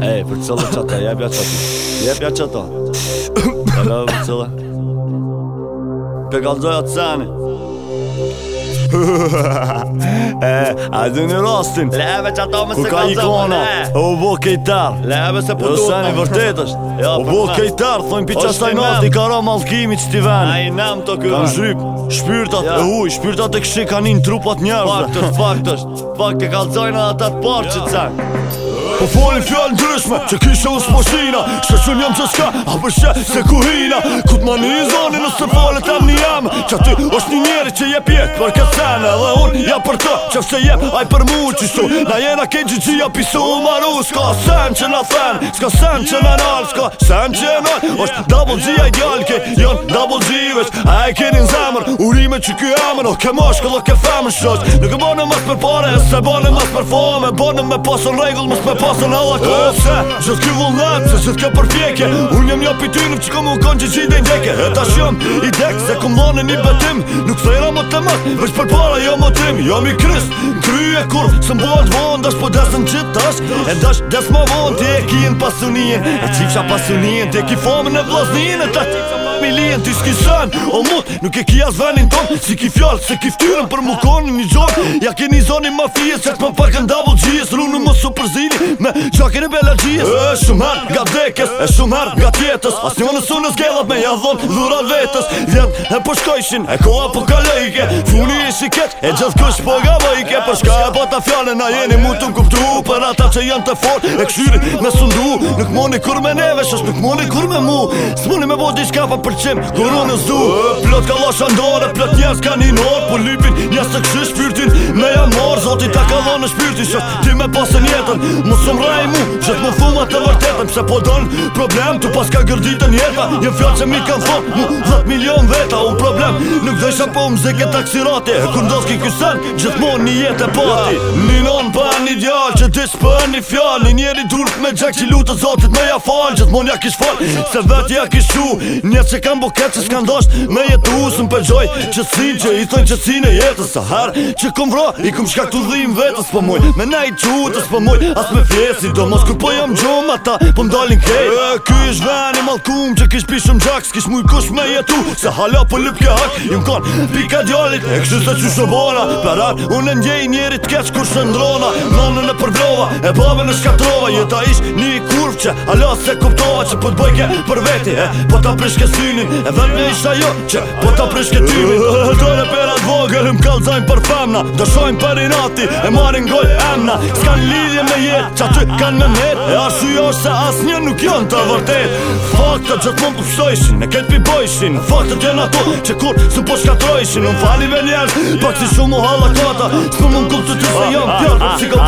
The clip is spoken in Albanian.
E, për cëllë qëta, ja bja qëta Ja bja qëta Ja bja për cëllë Për galdoj atë E, eh, a du një rostin Leve që ato më se ka zonë E, u bo kejtar Leve se putur Jo se një vërtet U bo kejtar, thonjnë pi qa staj nalt I ka malkimi që ti veni A i nem të kërë Kam zhryp Shpyrtat jo. e huj, shpyrtat e kështë kanin trupat njerëve Faktës, faktës Faktë e kalzojnë atë parë që jo. të cenë Po folin fjallë ndryshme Që kisha usë poshina Shka që njëm që shka A përshë se kuhina Kut ma një zoni nësë falet em një jam Që ty, është një njeri që je pjetë Për këtë sene Dhe unë ja për të Që fse jep aj për mu që su Na jena ke gjithë gjithë ja pisu u maru Ska sen që na fen, Ska sen që na nal Ska sen që e nal është double gjithë e gjallë Ke janë double G gjithës A e kërin zemër Urime që kë jamën O ke moshkë dhe ke femën shos Nuk e bon e për pare E se bon e për fome Bon me pasën regull mës me p pasë në la kose Që s'ky vullet, që s'ky t'ke përfjekje Unë jem një pitinëm që këmë u konë që gjithë dhe ndjekje E ta shëm i dekë se këmë e një betim Nuk se jera më të mëtë, veç për para jo më tim Jam i kryst, në krye kur së mbohet vonë Dash Po desën qitë tash, e dash desë ma vonë Ti e kinë pasunien, e qifësha pasunien Ti e ki famën e vlasnien, e ta qifësha pasunien Me t'i s'kishan O mut, nuk e kia zvanin ton Si ki fjall, se ki ftyrën për mu konin një gjok Ja ke një zoni mafije, se t'ma pak në double gjes Ru në mosu përzili, me qakin e bella gjes E shumë hard nga dekes, e shumë hard nga tjetës As një në sunës gellat me jadhon dhurat vetës Vjen e përshkojshin, po e koha për ka Funi e shiket, e gjithë kësh po ga bojke Përshka po e bata fjallën, a jeni mu t'u kuptu Për ata që janë të fort, e kshyri me sundu moni kur me neve Shës nuk moni kur me mu Së moni me bo t'i shka pa përqim kur në zdu Plot ka lo shandore Plot njës ka një norë Po lypin njës të këshë shpyrtin Me jam marë Zotin ta ka lo në shpyrtin Shës ti me pasën jetën Musëm mu, qëtë më thumë të vërte vetëm pse po don problem tu pas ka gërdit e jetë një fjalë se mi kanë thon 10 milion veta U problem nuk dësha po më zë ke taksirate kur ndos ki ky sen gjithmonë në jetë po ti ni non pa ni djalë që ti spën ni fjalë ni njëri durk me xhak që lutë zotit më ja fal gjithmonë ja kish fal se vetë ja kish shu një se kanë buket se s'kan dosh me jetë usëm për gjoj që sin që i thon që sin e jetës Sa her që kum vro i kum shkaktu dhim vetës për muj me nejt qutës për muj as me fjesi do mos kur po jam gjum ta po m'dalin krejt Ky ish veni malkum që kish pishëm gjak S'kish muj kush me jetu Se hala po lup kja hak Jum kon pika djallit E kështu se qysho bona Per ar unë e njej njerit keq kur shën drona e përvlova E babën e shkatrova Jeta ish një kurv që Hala se kuptova që po t'bojke për veti e, Po ta prishke synin E dhe me isha jo që Po ta prishke timin Dojnë e per atë vogër për femna për E marin goj emna S'kan lidhje me jet Që aty kan me net E arsujo se Asë një nuk janë të vërtet Fakta që të mund të pështojshin, në këtë pi bojshin Fakta të jenë ato që kur së po shkatrojshin Në falive njerë, për si shumë u halakata Së mund kumë të të të të jam pjarë, për ka